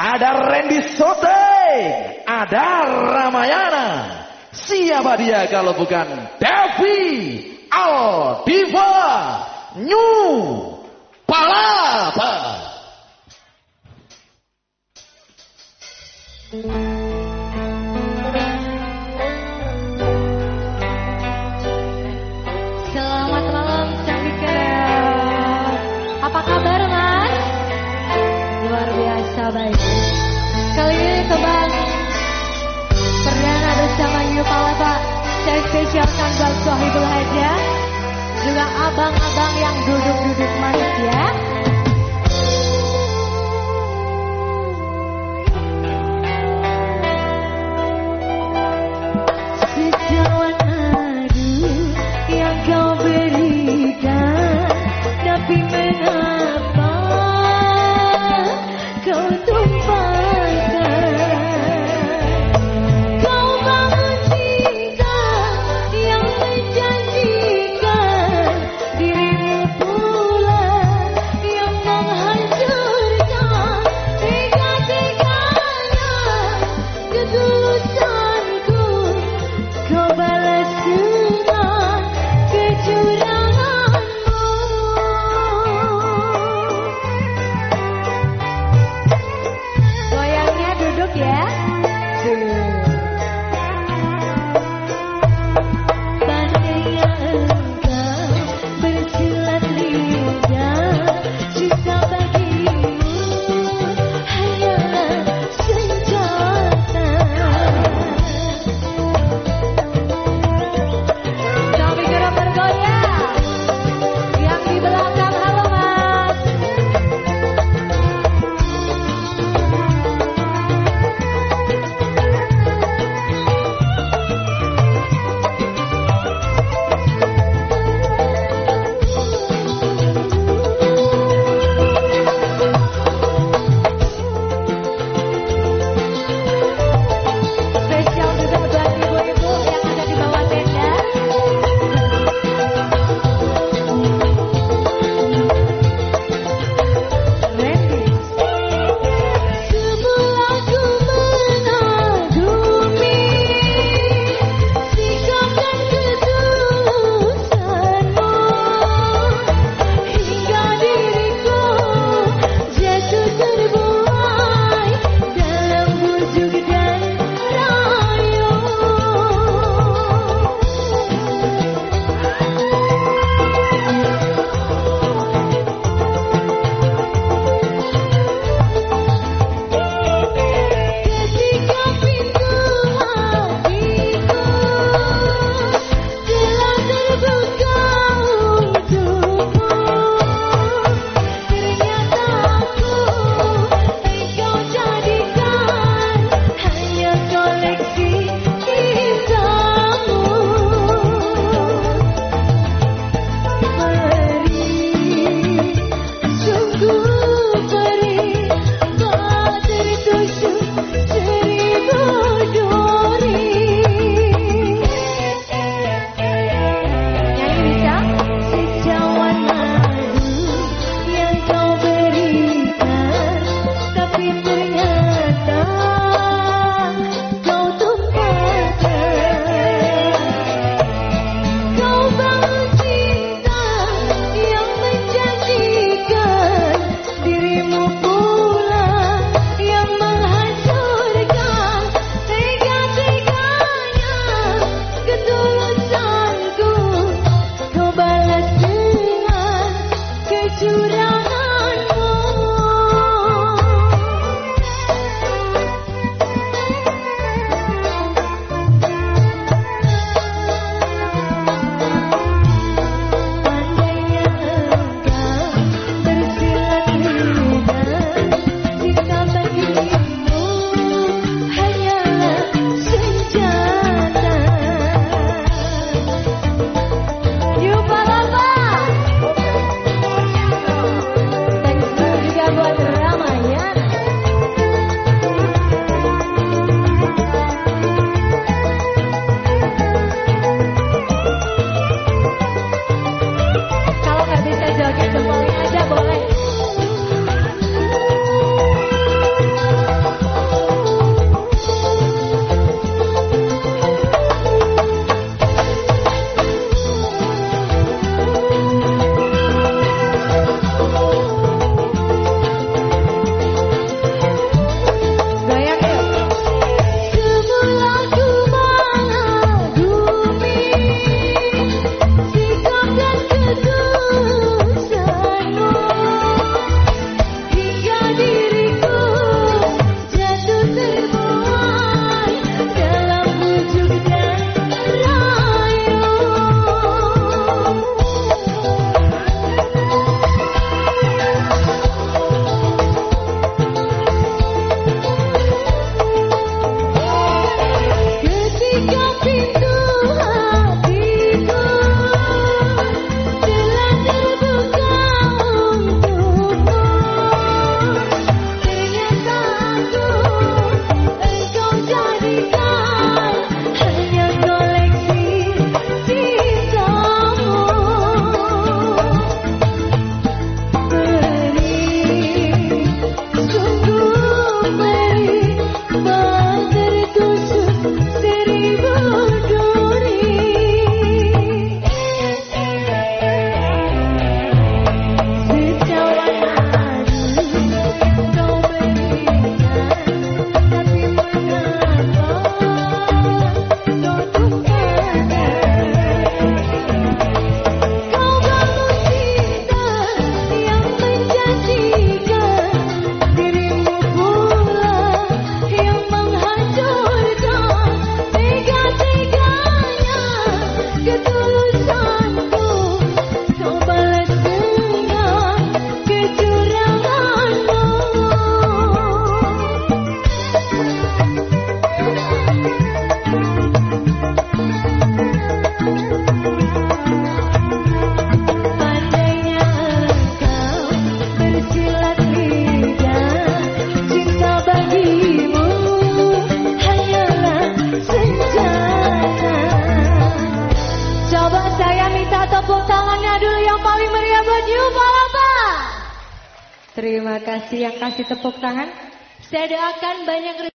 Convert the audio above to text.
ada Randy Soteng, ada Ramayana. Siapa dia kalau bukan Devi Aldiva New Palapa. Selamat malam Candika. Apa kabar Mas? Luar biasa baik. New Palapa. Saya spesialkan buat Sohibul Haja. Juga abang-abang yang duduk-duduk manis ya. Yang kau berikan Tapi mengapa Terima kasih yang kasih tepuk tangan. Saya doakan banyak